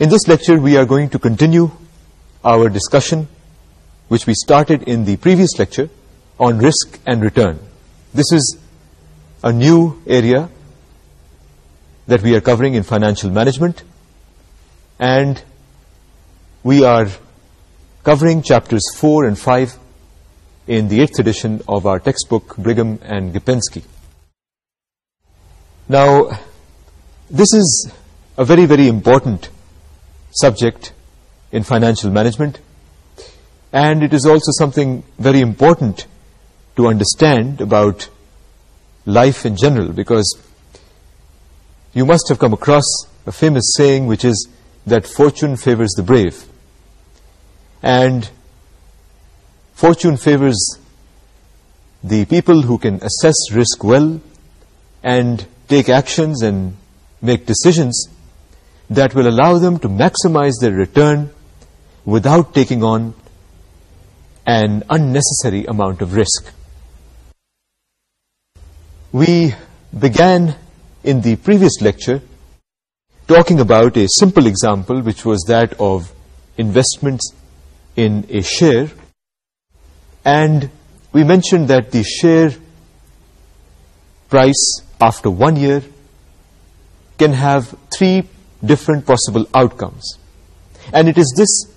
In this lecture, we are going to continue our discussion, which we started in the previous lecture, on risk and return. This is a new area that we are covering in financial management, and we are covering chapters 4 and 5 in the 8th edition of our textbook, Brigham and Gapenski. Now, this is a very, very important subject in financial management. And it is also something very important to understand about life in general because you must have come across a famous saying which is that fortune favors the brave. And fortune favors the people who can assess risk well and take actions and make decisions that will allow them to maximize their return without taking on an unnecessary amount of risk. We began in the previous lecture talking about a simple example which was that of investments in a share and we mentioned that the share price after one year can have three different possible outcomes. And it is this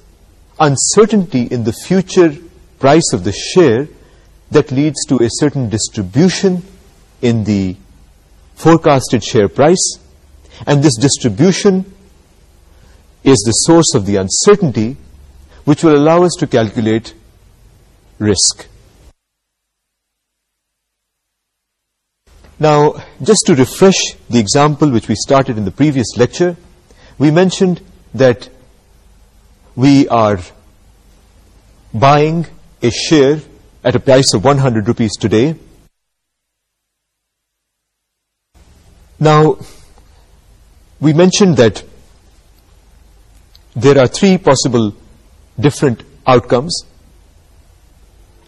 uncertainty in the future price of the share that leads to a certain distribution in the forecasted share price. And this distribution is the source of the uncertainty which will allow us to calculate risk. Now, just to refresh the example which we started in the previous lecture, we mentioned that we are buying a share at a price of 100 rupees today. Now, we mentioned that there are three possible different outcomes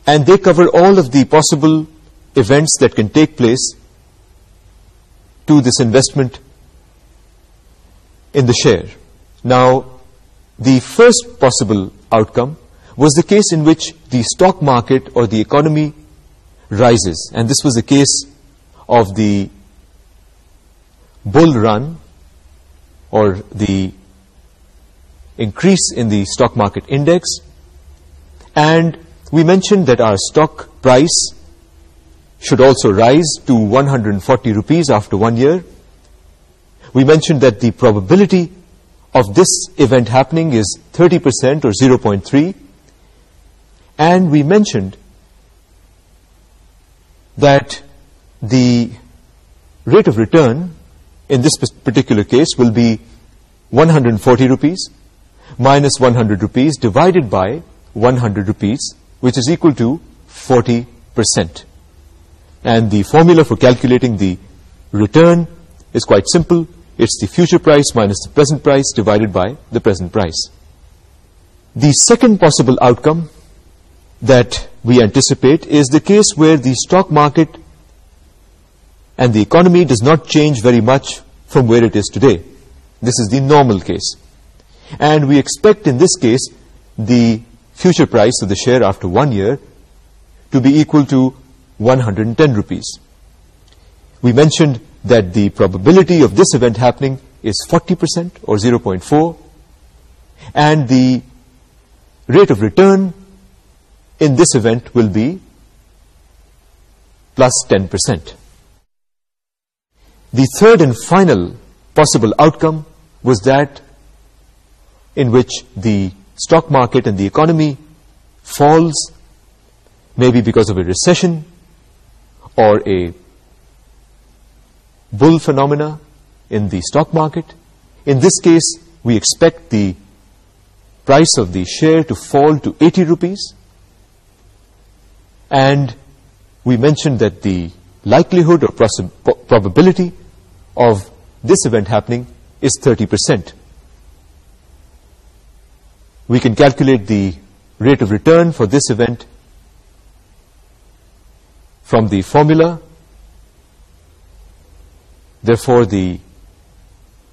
and they cover all of the possible events that can take place to this investment in the share. Now, the first possible outcome was the case in which the stock market or the economy rises. And this was the case of the bull run or the increase in the stock market index. And we mentioned that our stock price should also rise to 140 rupees after one year we mentioned that the probability of this event happening is 30% or 0.3 and we mentioned that the rate of return in this particular case will be 140 rupees minus 100 rupees divided by 100 rupees which is equal to 40% and the formula for calculating the return is quite simple it's the future price minus the present price divided by the present price. The second possible outcome that we anticipate is the case where the stock market and the economy does not change very much from where it is today. This is the normal case. And we expect in this case the future price of the share after one year to be equal to 110 rupees. We mentioned that the probability of this event happening is 40% or 0.4 and the rate of return in this event will be plus 10%. The third and final possible outcome was that in which the stock market and the economy falls maybe because of a recession or a bull phenomena in the stock market. In this case, we expect the price of the share to fall to 80 rupees. And we mentioned that the likelihood or probability of this event happening is 30%. We can calculate the rate of return for this event from the formula therefore the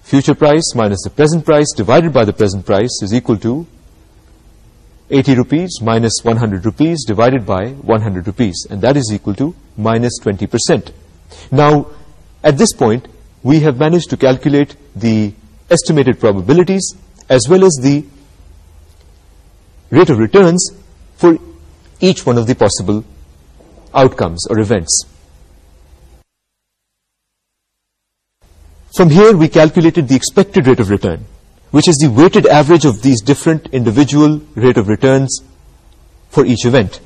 future price minus the present price divided by the present price is equal to 80 rupees minus 100 rupees divided by 100 rupees and that is equal to minus 20%. Now at this point we have managed to calculate the estimated probabilities as well as the rate of returns for each one of the possible outcomes or events. From here, we calculated the expected rate of return, which is the weighted average of these different individual rate of returns for each event.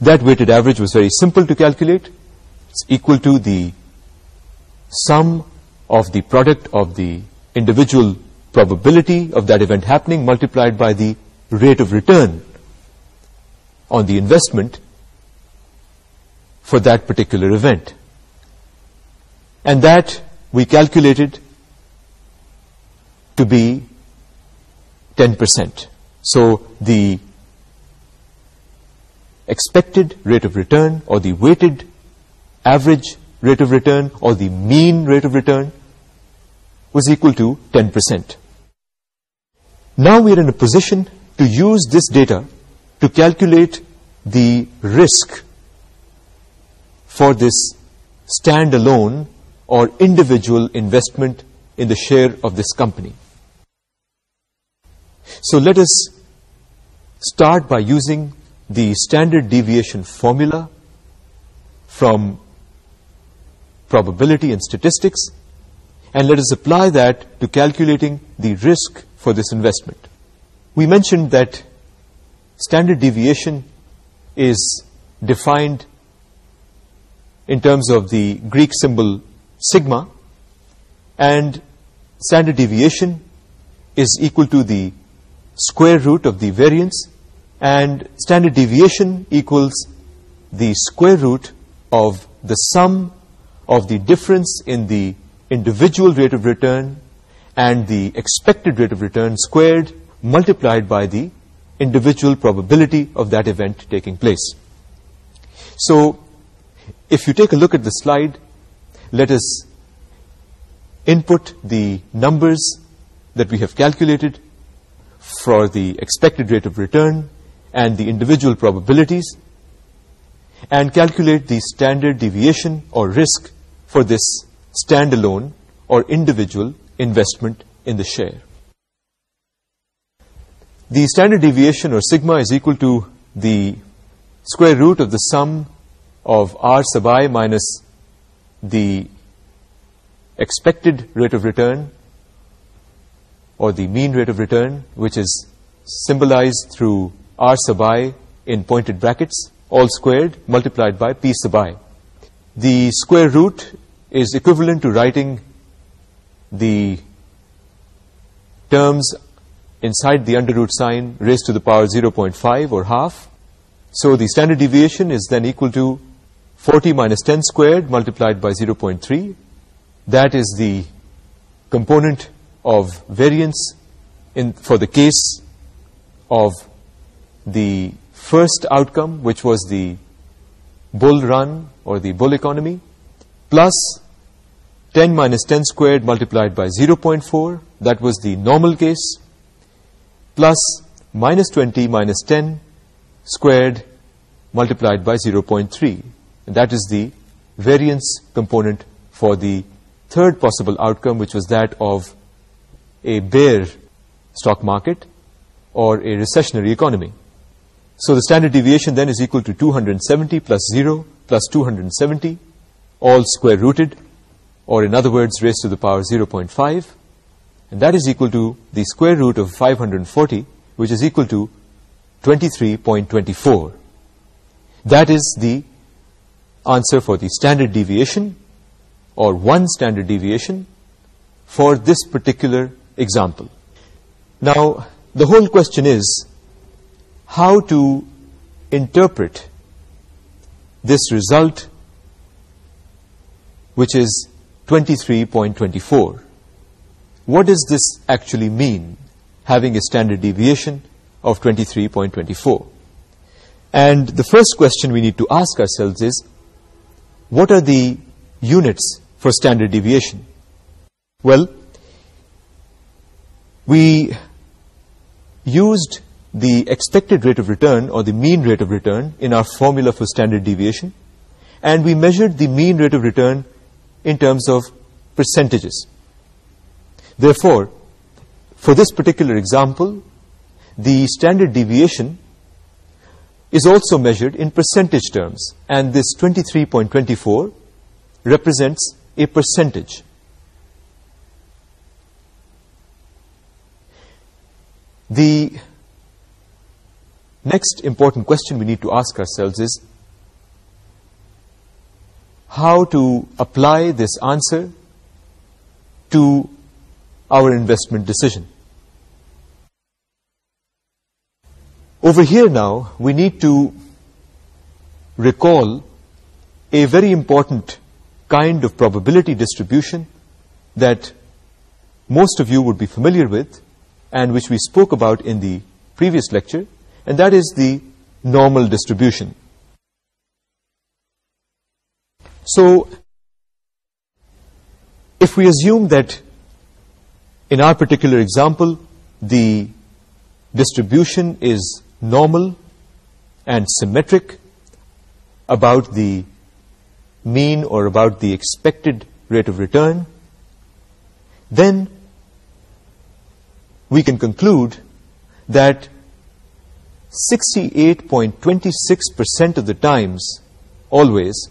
That weighted average was very simple to calculate. It's equal to the sum of the product of the individual probability of that event happening multiplied by the rate of return on the investment for that particular event. And that we calculated to be 10%. So the expected rate of return or the weighted average rate of return or the mean rate of return was equal to 10%. Now we are in a position to use this data to calculate the risk for this stand-alone or individual investment in the share of this company. So let us start by using the standard deviation formula from probability and statistics and let us apply that to calculating the risk for this investment. We mentioned that standard deviation is defined in terms of the Greek symbol sigma and standard deviation is equal to the square root of the variance and standard deviation equals the square root of the sum of the difference in the individual rate of return and the expected rate of return squared multiplied by the individual probability of that event taking place. So, if you take a look at the slide, let us input the numbers that we have calculated for the expected rate of return and the individual probabilities and calculate the standard deviation or risk for this standalone or individual investment in the share. The standard deviation or sigma is equal to the square root of the sum of r sub i minus the expected rate of return or the mean rate of return which is symbolized through r sub i in pointed brackets all squared multiplied by p sub i. The square root is equivalent to writing the terms inside the under root sign raised to the power 0.5 or half. So the standard deviation is then equal to 40 minus 10 squared multiplied by 0.3 that is the component of variance for the case of the first outcome which was the bull run or the bull economy plus 10 minus 10 squared multiplied by 0.4 that was the normal case plus minus 20 minus 10 squared multiplied by 0.3 that is the variance component for the third possible outcome, which was that of a bear stock market or a recessionary economy. So the standard deviation then is equal to 270 plus 0 plus 270, all square rooted, or in other words, raised to the power 0.5, and that is equal to the square root of 540, which is equal to 23.24. That is the answer for the standard deviation or one standard deviation for this particular example. Now, the whole question is how to interpret this result which is 23.24. What does this actually mean, having a standard deviation of 23.24? And the first question we need to ask ourselves is, what are the units for standard deviation? Well, we used the expected rate of return or the mean rate of return in our formula for standard deviation and we measured the mean rate of return in terms of percentages. Therefore, for this particular example, the standard deviation ―― is also measured in percentage terms and this 23.24 represents a percentage. The next important question we need to ask ourselves is how to apply this answer to our investment decision. Over here now, we need to recall a very important kind of probability distribution that most of you would be familiar with and which we spoke about in the previous lecture, and that is the normal distribution. So, if we assume that in our particular example, the distribution is normal and symmetric about the mean or about the expected rate of return, then we can conclude that 68.26% of the times, always,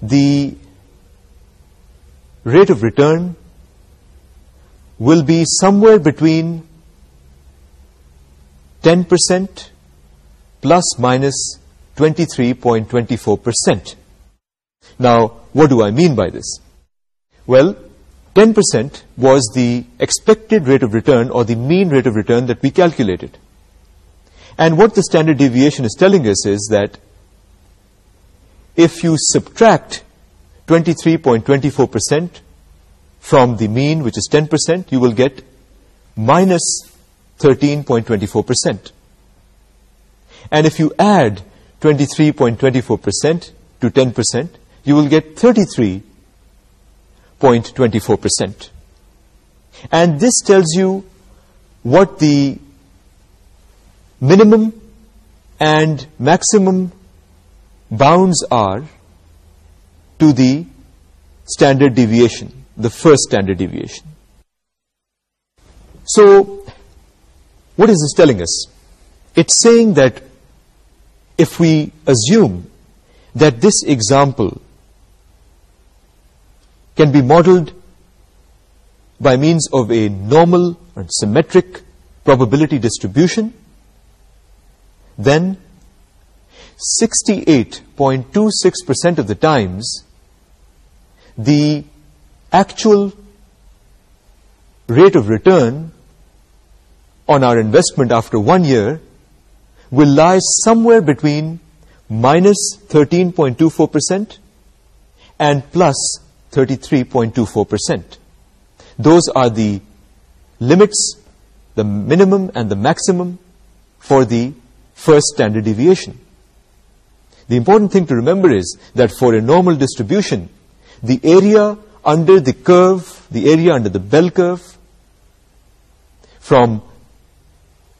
the rate of return will be somewhere between ten percent plus minus twenty three point twenty four percent now what do I mean by this well ten percent was the expected rate of return or the mean rate of return that we calculated and what the standard deviation is telling us is that if you subtract twenty three point twenty four percent from the mean which is ten percent you will get minus 13.24%. And if you add 23.24% to 10%, you will get 33.24%. And this tells you what the minimum and maximum bounds are to the standard deviation, the first standard deviation. So, what is this telling us? It's saying that if we assume that this example can be modeled by means of a normal and symmetric probability distribution, then 68.26% of the times the actual rate of return on our investment after one year will lie somewhere between minus 13.24% and plus 33.24%. Those are the limits, the minimum and the maximum for the first standard deviation. The important thing to remember is that for a normal distribution, the area under the curve, the area under the bell curve, from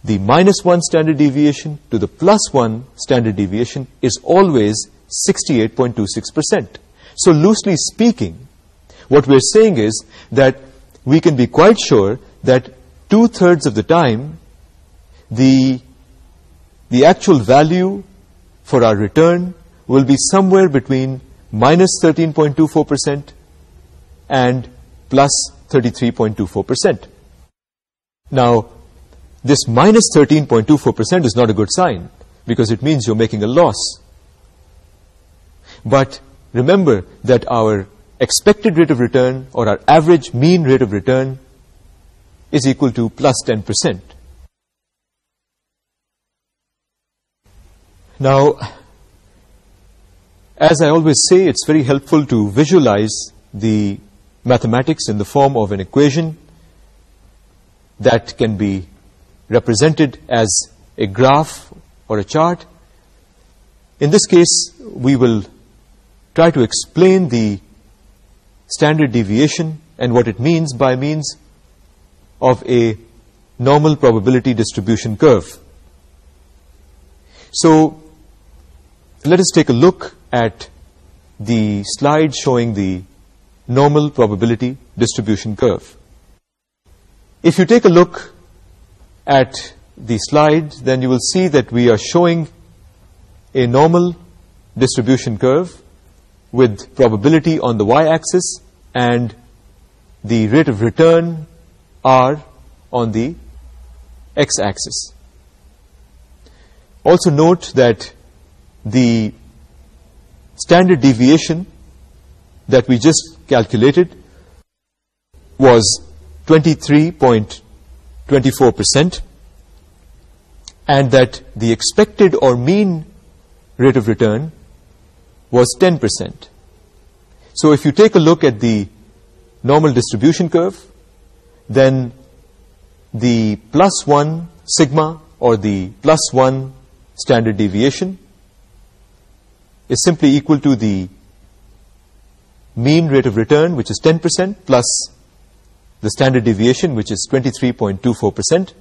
the minus 1 standard deviation to the plus 1 standard deviation is always 68.26%. So loosely speaking, what we're saying is that we can be quite sure that two-thirds of the time, the, the actual value for our return will be somewhere between minus 13.24% and plus 33.24%. Now, this minus 13.24% is not a good sign because it means you're making a loss. But remember that our expected rate of return or our average mean rate of return is equal to plus 10%. Now, as I always say, it's very helpful to visualize the mathematics in the form of an equation that can be represented as a graph or a chart. In this case, we will try to explain the standard deviation and what it means by means of a normal probability distribution curve. So, let us take a look at the slide showing the normal probability distribution curve. If you take a look at the slide, then you will see that we are showing a normal distribution curve with probability on the y-axis and the rate of return r on the x-axis. Also note that the standard deviation that we just calculated was 24% and that the expected or mean rate of return was 10%. So if you take a look at the normal distribution curve, then the plus 1 sigma or the plus 1 standard deviation is simply equal to the mean rate of return, which is 10% plus the standard deviation, which is 23.24%,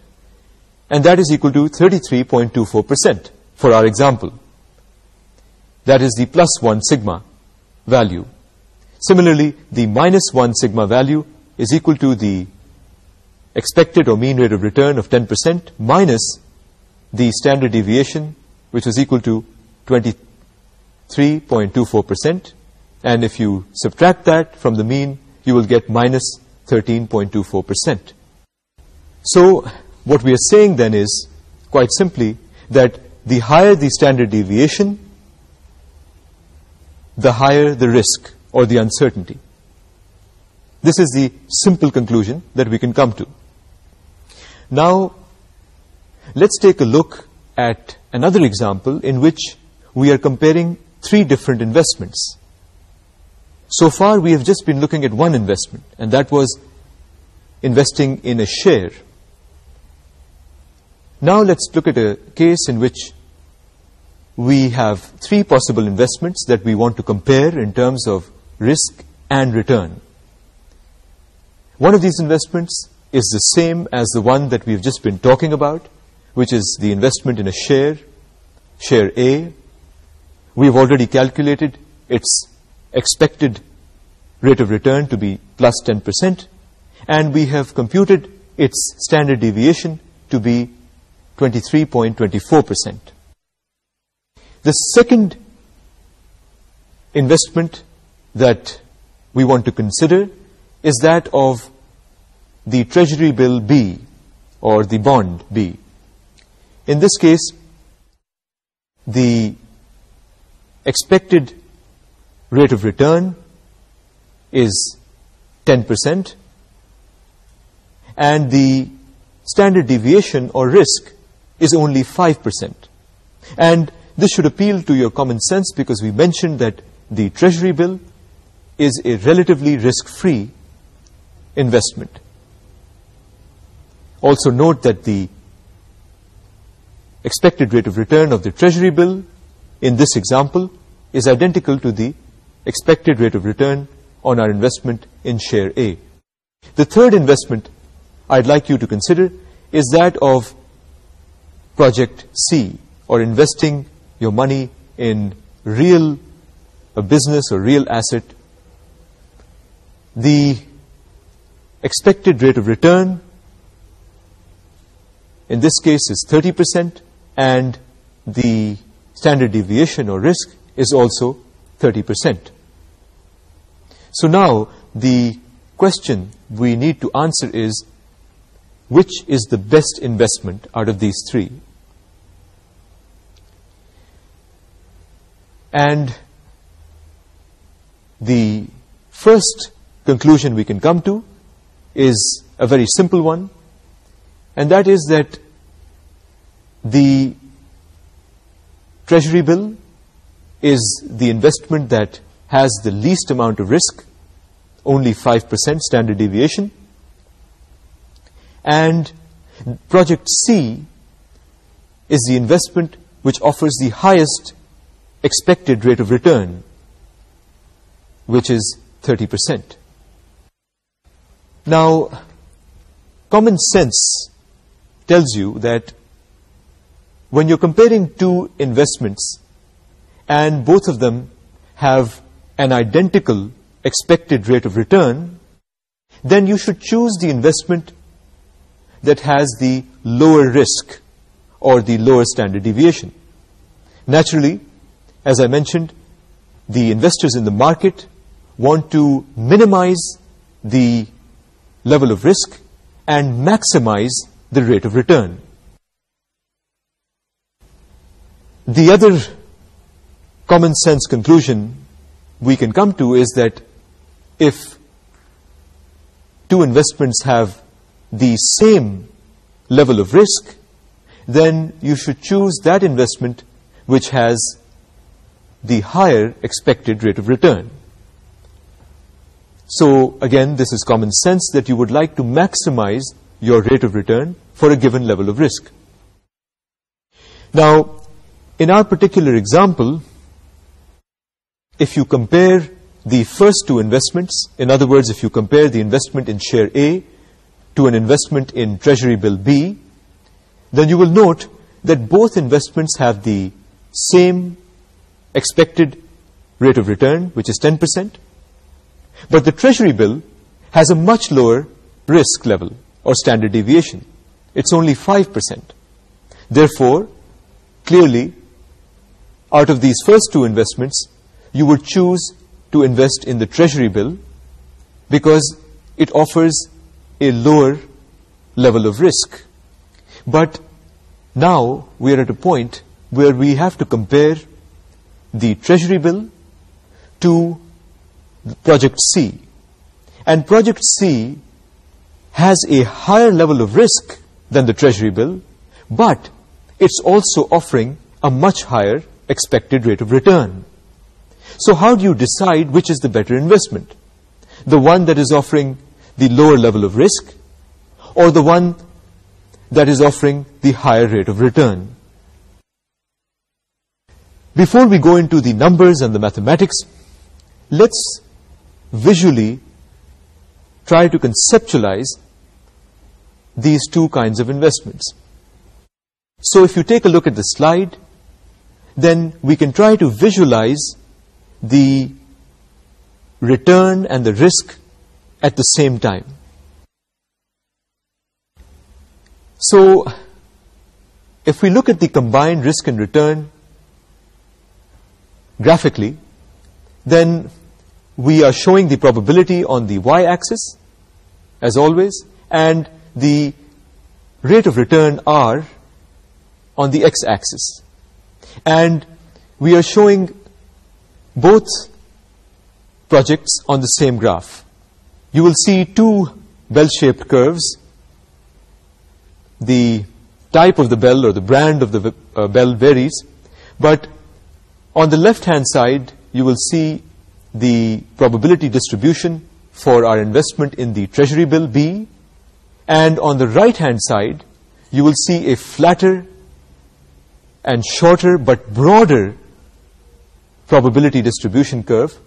and that is equal to 33.24% for our example. That is the plus 1 sigma value. Similarly, the minus 1 sigma value is equal to the expected or mean rate of return of 10% minus the standard deviation, which is equal to 23.24%. And if you subtract that from the mean, you will get minus 13.24%. So what we are saying then is, quite simply, that the higher the standard deviation, the higher the risk or the uncertainty. This is the simple conclusion that we can come to. Now, let's take a look at another example in which we are comparing three different investments. So far, we have just been looking at one investment, and that was investing in a share. Now let's look at a case in which we have three possible investments that we want to compare in terms of risk and return. One of these investments is the same as the one that we've just been talking about, which is the investment in a share, share A. We've already calculated its expected rate of return to be plus 10 percent and we have computed its standard deviation to be 23.24 percent. The second investment that we want to consider is that of the treasury bill B or the bond B. In this case the expected rate of return is 10% and the standard deviation or risk is only 5%. And this should appeal to your common sense because we mentioned that the treasury bill is a relatively risk-free investment. Also note that the expected rate of return of the treasury bill in this example is identical to the expected rate of return on our investment in share A. The third investment I'd like you to consider is that of project C or investing your money in real a business or real asset. The expected rate of return in this case is 30% and the standard deviation or risk is also 30%. So now the question we need to answer is which is the best investment out of these three? And the first conclusion we can come to is a very simple one and that is that the treasury bill is the investment that has the least amount of risk, only 5% standard deviation. And project C is the investment which offers the highest expected rate of return, which is 30%. Now, common sense tells you that when you're comparing two investments and both of them have an identical expected rate of return, then you should choose the investment that has the lower risk or the lower standard deviation. Naturally, as I mentioned, the investors in the market want to minimize the level of risk and maximize the rate of return. The other common sense conclusion we can come to is that if two investments have the same level of risk, then you should choose that investment which has the higher expected rate of return. So, again, this is common sense that you would like to maximize your rate of return for a given level of risk. Now, in our particular example, if you compare the first two investments, in other words, if you compare the investment in share A to an investment in treasury bill B, then you will note that both investments have the same expected rate of return, which is 10%, but the treasury bill has a much lower risk level or standard deviation. It's only 5%. Therefore, clearly, out of these first two investments, you would choose to invest in the treasury bill because it offers a lower level of risk. But now we are at a point where we have to compare the treasury bill to Project C. And Project C has a higher level of risk than the treasury bill, but it's also offering a much higher expected rate of return. So how do you decide which is the better investment? The one that is offering the lower level of risk or the one that is offering the higher rate of return? Before we go into the numbers and the mathematics, let's visually try to conceptualize these two kinds of investments. So if you take a look at the slide, then we can try to visualize the return and the risk at the same time. So, if we look at the combined risk and return graphically, then we are showing the probability on the y-axis, as always, and the rate of return, R, on the x-axis. And we are showing both projects on the same graph. You will see two bell-shaped curves. The type of the bell or the brand of the uh, bell varies, but on the left-hand side, you will see the probability distribution for our investment in the treasury bill B, and on the right-hand side, you will see a flatter and shorter but broader probability distribution curve,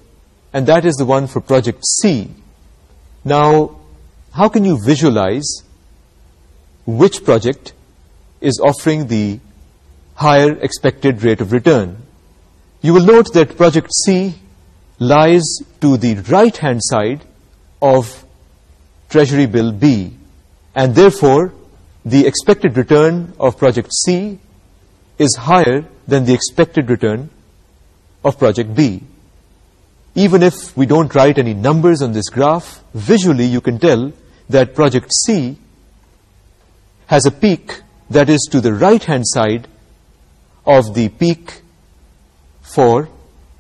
and that is the one for project C. Now, how can you visualize which project is offering the higher expected rate of return? You will note that project C lies to the right-hand side of Treasury Bill B, and therefore the expected return of project C is higher than the expected return of project B. Even if we don't write any numbers on this graph, visually you can tell that project C has a peak that is to the right-hand side of the peak for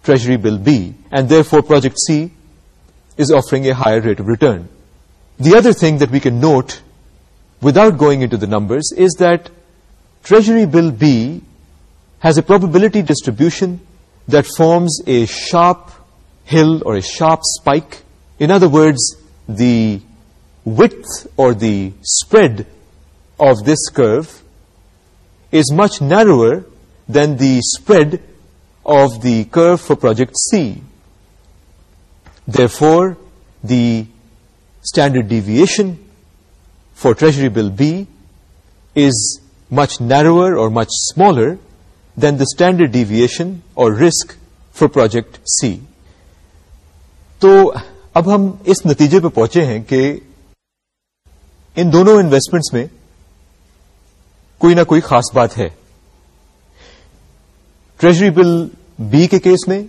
Treasury Bill B, and therefore project C is offering a higher rate of return. The other thing that we can note without going into the numbers is that Treasury Bill B has a probability distribution that forms a sharp hill or a sharp spike. In other words, the width or the spread of this curve is much narrower than the spread of the curve for project C. Therefore, the standard deviation for treasury bill B is much narrower or much smaller then the standard deviation اور risk for project C. تو اب ہم اس نتیجے پہ پہنچے ہیں کہ ان دونوں انویسٹمنٹس میں کوئی نہ کوئی خاص بات ہے۔ ٹریجری بل بی کے کیس میں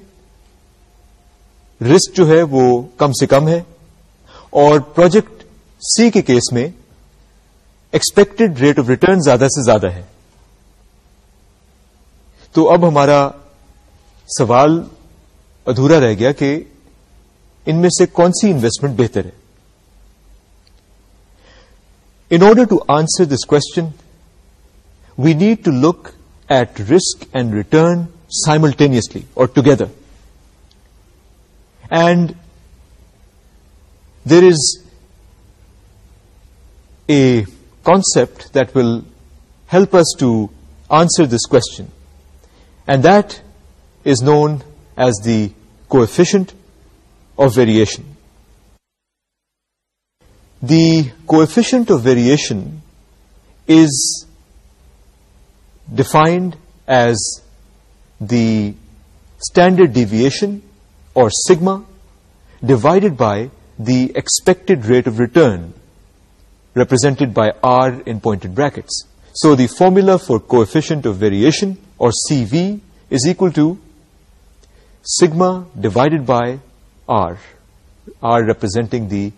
رسک جو ہے وہ کم سے کم ہے اور پروجیکٹ سی کے کیس میں ایکسپیکٹڈ ریٹ آف ریٹرن زیادہ سے زیادہ ہے۔ تو اب ہمارا سوال ادھورا رہ گیا کہ ان میں سے کون سی انویسٹمنٹ بہتر ہے؟ In order to answer this question we need to look at risk and return simultaneously or together and there is a concept that will help us to answer this question and that is known as the coefficient of variation. The coefficient of variation is defined as the standard deviation or sigma divided by the expected rate of return represented by R in pointed brackets. So the formula for coefficient of variation or C V is equal to sigma divided by R R representing the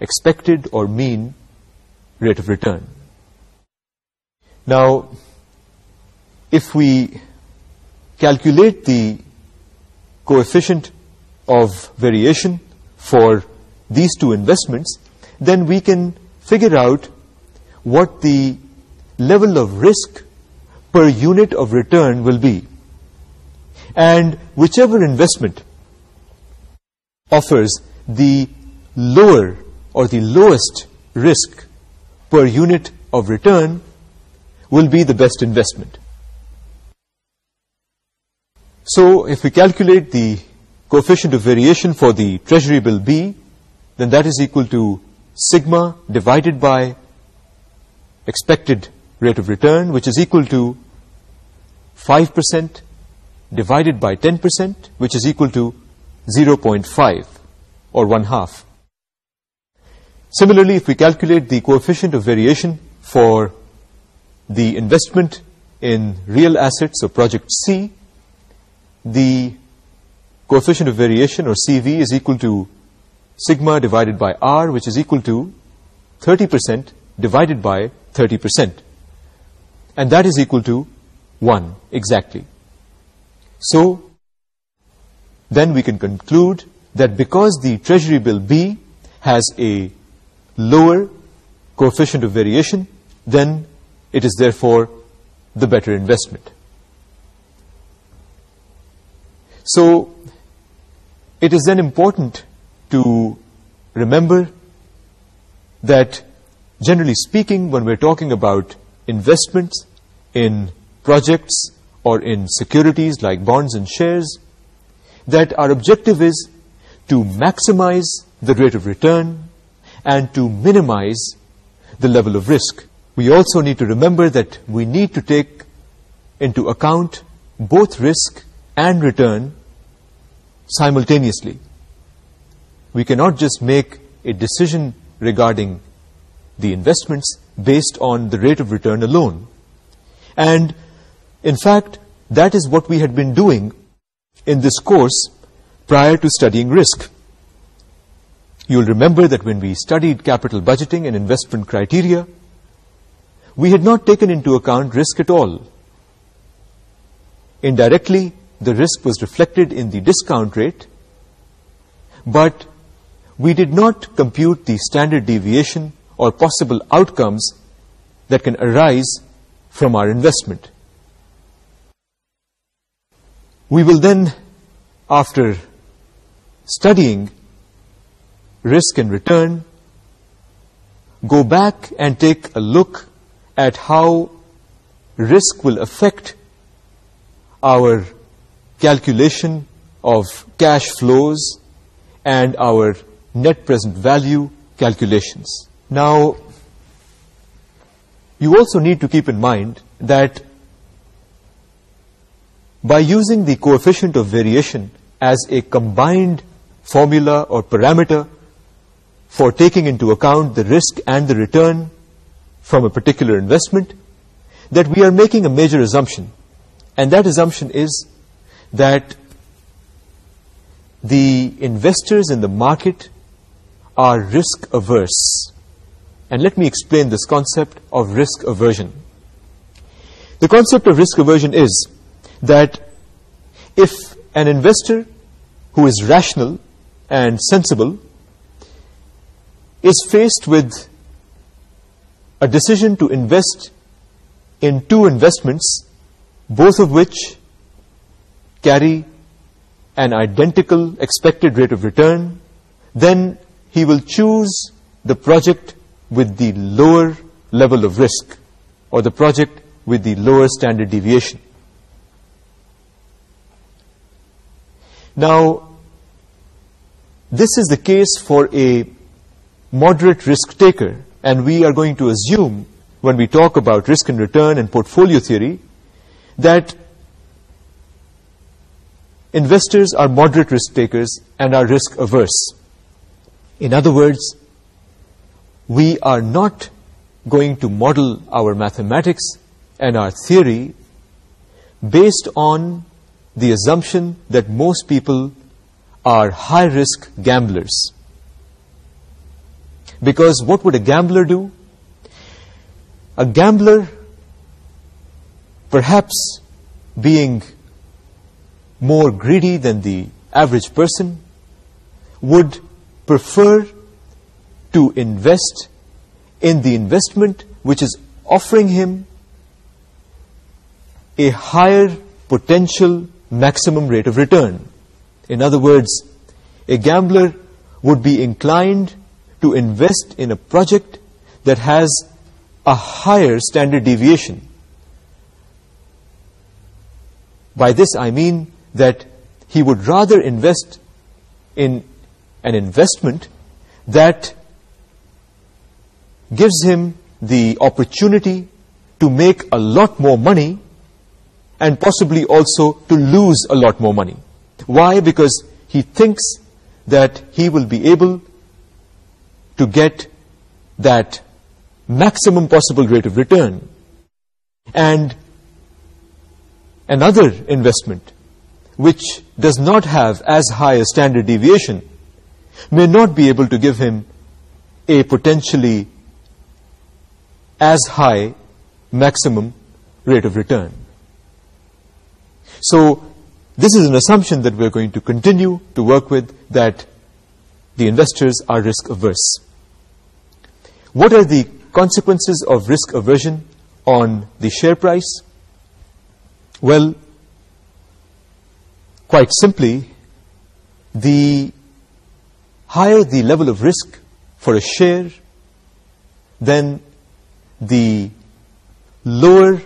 expected or mean rate of return now if we calculate the coefficient of variation for these two investments then we can figure out what the level of risk per unit of return will be and whichever investment offers the lower or the lowest risk per unit of return will be the best investment. So if we calculate the coefficient of variation for the treasury bill B, then that is equal to sigma divided by expected rate of return which is equal to five percent divided by ten percent which is equal to zero point five or one half similarly if you calculate the coefficient of variation for the investment in real estate or project C the coefficient of variation or C V is equal to sigma divided by R which is equal to thirty percent divided by thirty percent and that is equal to 1 exactly. So, then we can conclude that because the treasury bill B has a lower coefficient of variation, then it is therefore the better investment. So, it is then important to remember that generally speaking, when we're talking about investments in projects or in securities like bonds and shares, that our objective is to maximize the rate of return and to minimize the level of risk. We also need to remember that we need to take into account both risk and return simultaneously. We cannot just make a decision regarding the investments based on the rate of return alone. And in fact, that is what we had been doing in this course prior to studying risk. You'll remember that when we studied capital budgeting and investment criteria, we had not taken into account risk at all. Indirectly, the risk was reflected in the discount rate, but we did not compute the standard deviation or possible outcomes that can arise from our investment. We will then, after studying risk and return, go back and take a look at how risk will affect our calculation of cash flows and our net present value calculations. Now, you also need to keep in mind that by using the coefficient of variation as a combined formula or parameter for taking into account the risk and the return from a particular investment, that we are making a major assumption. And that assumption is that the investors in the market are risk-averse. And let me explain this concept of risk aversion. The concept of risk aversion is that if an investor who is rational and sensible is faced with a decision to invest in two investments, both of which carry an identical expected rate of return, then he will choose the project with the lower level of risk or the project with the lower standard deviation. Now, this is the case for a moderate risk taker and we are going to assume when we talk about risk and return and portfolio theory that investors are moderate risk takers and are risk averse. In other words, we are not going to model our mathematics and our theory based on the assumption that most people are high-risk gamblers. Because what would a gambler do? A gambler, perhaps being more greedy than the average person, would prefer to invest in the investment which is offering him a higher potential maximum rate of return. In other words, a gambler would be inclined to invest in a project that has a higher standard deviation. By this I mean that he would rather invest in an investment that gives him the opportunity to make a lot more money and possibly also to lose a lot more money. Why? Because he thinks that he will be able to get that maximum possible rate of return. And another investment which does not have as high a standard deviation may not be able to give him a potentially as high maximum rate of return. So this is an assumption that we're going to continue to work with that the investors are risk averse. What are the consequences of risk aversion on the share price? Well, quite simply, the higher the level of risk for a share, then the lower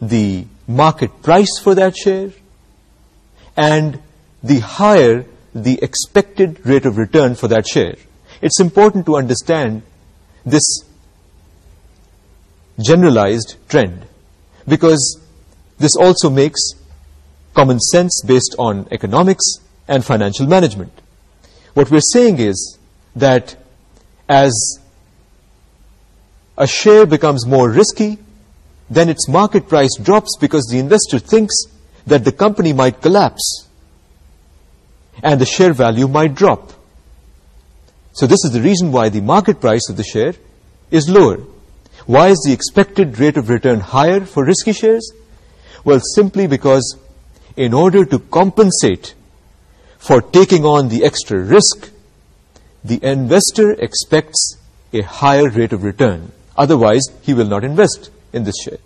the market price for that share and the higher the expected rate of return for that share. It's important to understand this generalized trend because this also makes common sense based on economics and financial management. What we're saying is that as a share becomes more risky, then its market price drops because the investor thinks that the company might collapse and the share value might drop. So this is the reason why the market price of the share is lower. Why is the expected rate of return higher for risky shares? Well, simply because in order to compensate for taking on the extra risk, the investor expects a higher rate of return otherwise he will not invest in this share.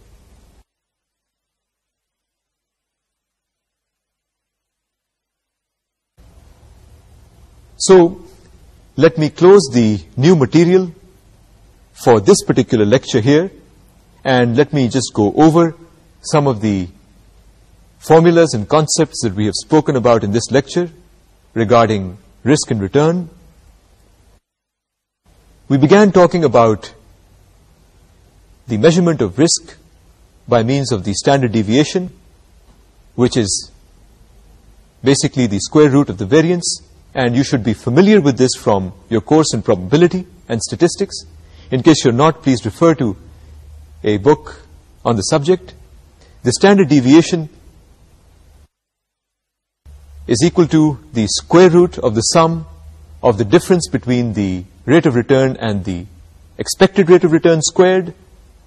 So, let me close the new material for this particular lecture here and let me just go over some of the formulas and concepts that we have spoken about in this lecture regarding risk and return. We began talking about the measurement of risk by means of the standard deviation, which is basically the square root of the variance, and you should be familiar with this from your course in probability and statistics. In case you're not, please refer to a book on the subject. The standard deviation is equal to the square root of the sum of the difference between the rate of return and the expected rate of return squared,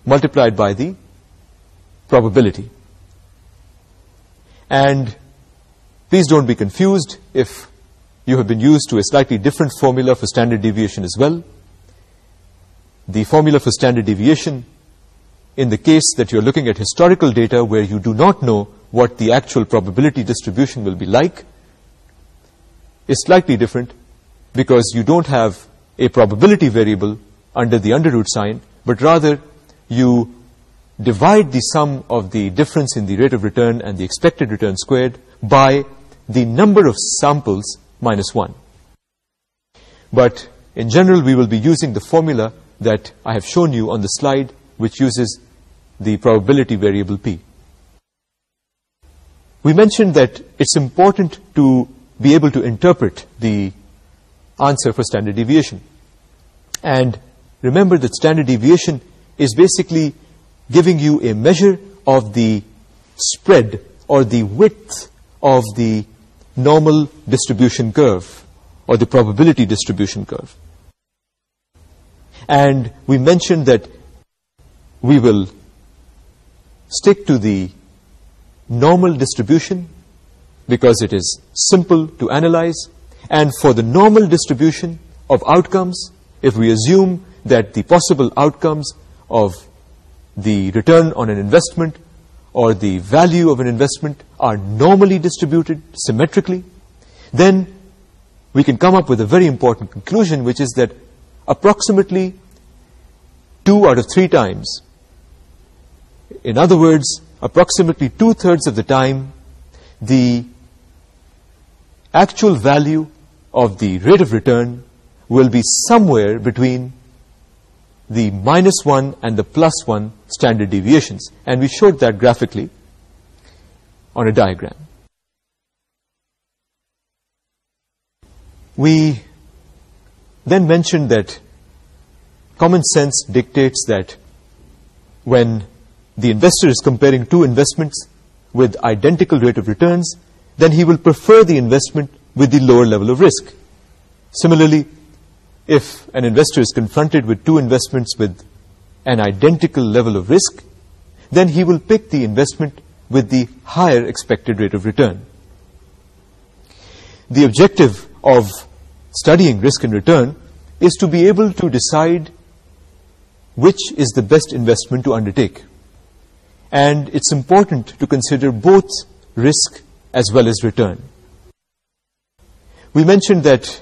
multiplied by the probability. And please don't be confused if you have been used to a slightly different formula for standard deviation as well. The formula for standard deviation in the case that you're looking at historical data where you do not know what the actual probability distribution will be like is slightly different because you don't have a probability variable under the under root sign, but rather you divide the sum of the difference in the rate of return and the expected return squared by the number of samples minus 1. But in general, we will be using the formula that I have shown you on the slide, which uses the probability variable p. We mentioned that it's important to be able to interpret the answer for standard deviation. And remember that standard deviation is basically giving you a measure of the spread or the width of the normal distribution curve or the probability distribution curve. And we mentioned that we will stick to the normal distribution because it is simple to analyze. And for the normal distribution of outcomes, if we assume that the possible outcomes of the return on an investment or the value of an investment are normally distributed symmetrically, then we can come up with a very important conclusion, which is that approximately two out of three times, in other words, approximately two-thirds of the time, the actual value of the rate of return will be somewhere between the minus 1 and the plus 1 standard deviations. And we showed that graphically on a diagram. We then mentioned that common sense dictates that when the investor is comparing two investments with identical rate of returns, then he will prefer the investment with the lower level of risk. Similarly, if an investor is confronted with two investments with an identical level of risk, then he will pick the investment with the higher expected rate of return. The objective of studying risk and return is to be able to decide which is the best investment to undertake. And it's important to consider both risk as well as return. We mentioned that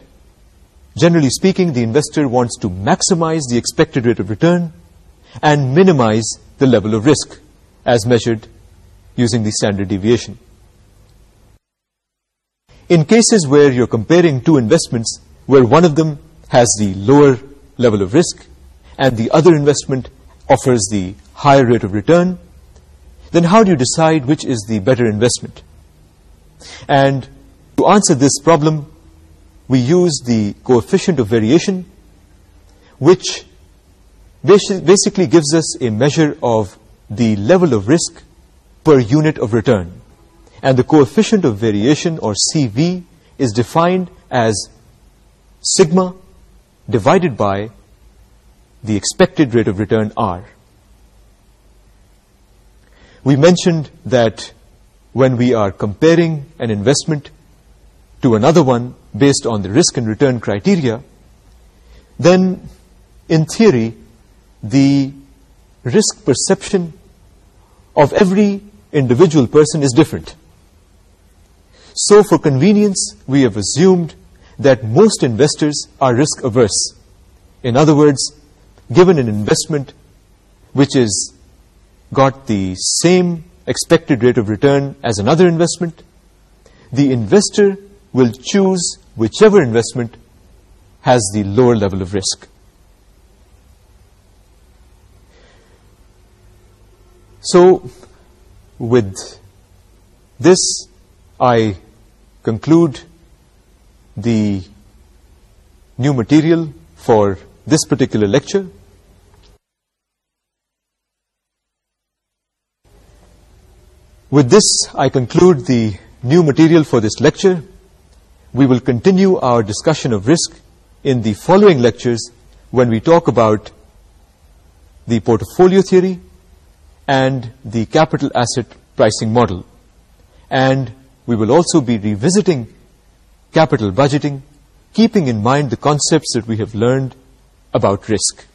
Generally speaking, the investor wants to maximize the expected rate of return and minimize the level of risk as measured using the standard deviation. In cases where you're comparing two investments where one of them has the lower level of risk and the other investment offers the higher rate of return, then how do you decide which is the better investment? And to answer this problem, we use the coefficient of variation, which basically gives us a measure of the level of risk per unit of return. And the coefficient of variation, or CV, is defined as sigma divided by the expected rate of return, R. We mentioned that when we are comparing an investment to another one, based on the risk and return criteria, then in theory, the risk perception of every individual person is different. So for convenience, we have assumed that most investors are risk-averse. In other words, given an investment which has got the same expected rate of return as another investment, the investor will choose whichever investment has the lower level of risk. So, with this, I conclude the new material for this particular lecture. With this, I conclude the new material for this lecture we will continue our discussion of risk in the following lectures when we talk about the portfolio theory and the capital asset pricing model. And we will also be revisiting capital budgeting, keeping in mind the concepts that we have learned about risk.